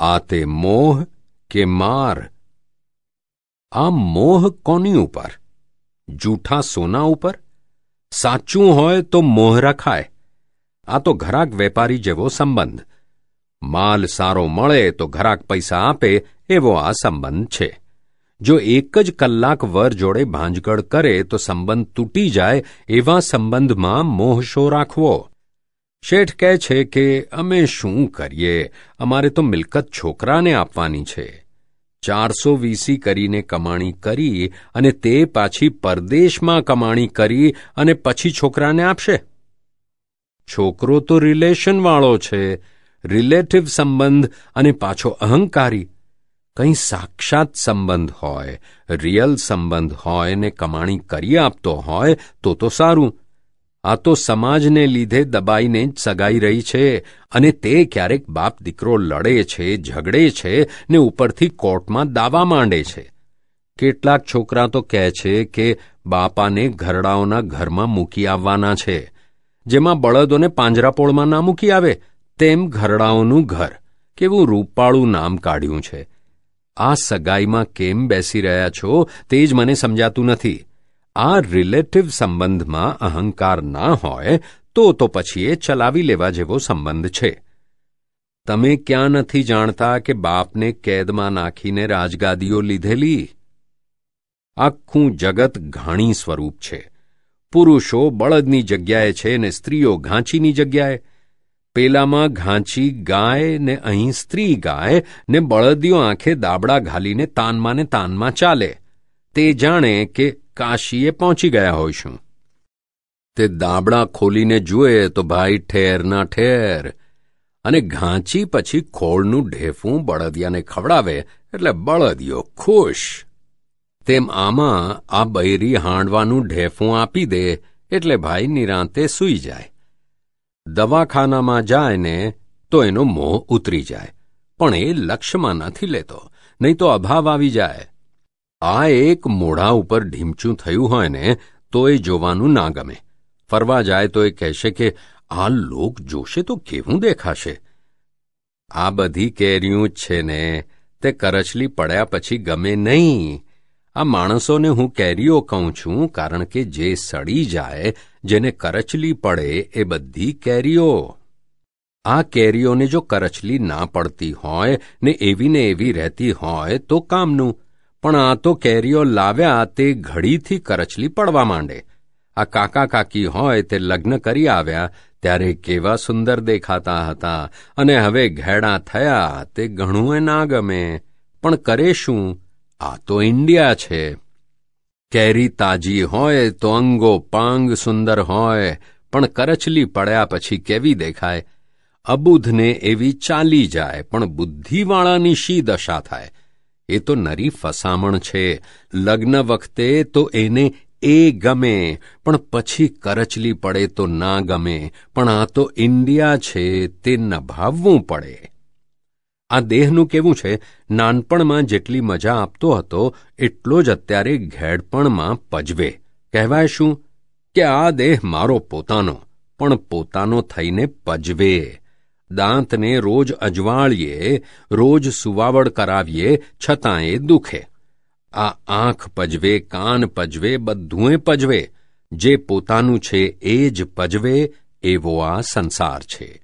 આ તે મોહ કે માર? આ મોહ કોની ઉપર? જૂઠા સોના ઉપર? સાચું હોય તો મોહ રખાય. આ તો ઘરાક વેપારી જેવો સંબંધ. માલ સારો મળે તો ઘરાક પૈસા આપે, એવો આ સંબંધ છે. જો એક જ કલાક વર જોડે ભાંજગડ કરે તો સંબંધ તૂટી જાય, એવા સંબંધમાં મોહ શો રાખવો. શેઠ કહે છે કે, અમે શું કરીએ? અમારે તો મિલકત છોકરાને આપવાની છે. ચારસો વીસી કરીને કમાણી કરી અને તે પાછી પરદેશમાં કમાણી કરી અને પછી છોકરાને આપશે. છોકરો તો રિલેશનવાળો છે, રિલેટિવ સંબંધ અને પાછો અહંકારી. કંઈ સાક્ષાત સંબંધ હોય, રિયલ સંબંધ હોય ને કમાણી કરી આપતો હોય તો તો સારું. આ તો સમાજને લીધે દબાઈને જ સગાઈ રહી છે અને તે ક્યારેક બાપ દીકરો લડે છે, ઝઘડે છે ને ઉપરથી કોર્ટમાં દાવા માંડે છે. કેટલાક છોકરા તો કહે છે કે બાપાને ઘરડાઓના ઘરમાં મૂકી આવવાના છે. જેમાં બળદોને પાંજરાપોળમાં ના મૂકી આવે, તેમ ઘરડાઓનું ઘર. કેવું રૂપાળું નામ કાઢ્યું છે. આ સગાઈમાં કેમ બેસી રહ્યા છો, તે જ મને સમજાતું નથી. આ રિલેટિવ સંબંધમાં અહંકાર ના હોય, તો તો પછી એ ચલાવી લેવા જેવો સંબંધ છે. તમે ક્યાં નથી જાણતા કે બાપને કેદમાં નાખીને રાજગાદીઓ લીધેલી? આખું જગત ઘાણી સ્વરૂપ છે. પુરુષો બળદની જગ્યાએ છે ને સ્ત્રીઓ ઘાંચીની જગ્યાએ. પેલામાં ઘાંચી ગાય ને અહીં સ્ત્રી ગાય ને બળદીઓ આંખે દાબડા ઘાલીને તાનમાં ને તાનમાં ચાલે. તે જાણે કે કાશીએ પહોંચી ગયા હોઈશું. તે દાબડા ખોલીને જુએ તો ભાઈ ઠેરના ઠેર અને ઘાંચી પછી ખોળનું ઢેફું બળદિયાને ખવડાવે એટલે બળદિયો ખુશ. તેમ આમાં આ બૈરી હાંડવાનું ઢેફું આપી દે એટલે ભાઈ નિરાંતે સૂઈ જાય. દવાખાનામાં જાય ને તો એનો મોહ ઉતરી જાય, પણ એ લક્ષ્યમાં નથી લેતો, નહીં તો અભાવ આવી જાય. આ એક મોઢા ઉપર ઢીમચું થયું હોય ને, તો એ જોવાનું ના ગમે. ફરવા જાય તો એ કહેશે કે, આ લોક જોશે તો કેવું દેખાશે? આ બધી કેરીયું જ છે ને, તે કરચલી પડ્યા પછી ગમે નહીં. આ માણસોને હું કેરીઓ કહું છું કારણ કે જે સડી જાય, જેને કરચલી પડે એ બધી કેરીઓ. આ કેરીઓને જો કરચલી ના પડતી હોય ને એવી ને એવી રહેતી હોય તો કામનું? પણ આ તો કેરીઓ લાવ્યા તે ઘડીથી કરચલી પડવા માંડે. આ કાકા કાકી હોય તે લગ્ન કરી આવ્યા, ત્યારે કેવા સુંદર દેખાતા હતા, અને હવે ઘેડા થયા તે ઘણું ના ગમે. પણ કરે શું? આ તો ઇન્ડિયા છે. કેરી તાજી હોય તો અંગો પાંગ સુંદર હોય, પણ કરચલી પડ્યા પછી કેવી દેખાય? અબુધને એવી ચાલી જાય, પણ બુદ્ધિવાળાની શી દશા થાય? એ તો નરી ફસામણ છે. લગ્ન વખતે તો એને એ ગમે, પણ પછી કરચલી પડે તો ના ગમે, પણ આ તો ઇન્ડિયા છે, તે નભાવવું પડે. આ દેહનું કેવું છે? નાનપણમાં જેટલી મજા આપતો હતો, એટલો જ અત્યારે ઘેડપણમાં પજવે. કહેવાય શું? કે આ દેહ મારો પોતાનો, પણ પોતાનો થઈને પજવે. દાંતને રોજ અજવાળીએ, રોજ સુવાવડ કરાવીએ, છતાંય દુખે. આ આંખ પજવે, કાન પજવે, બધુંય પજવે. જે પોતાનું છે એ જ પજવે, એવો આ સંસાર છે.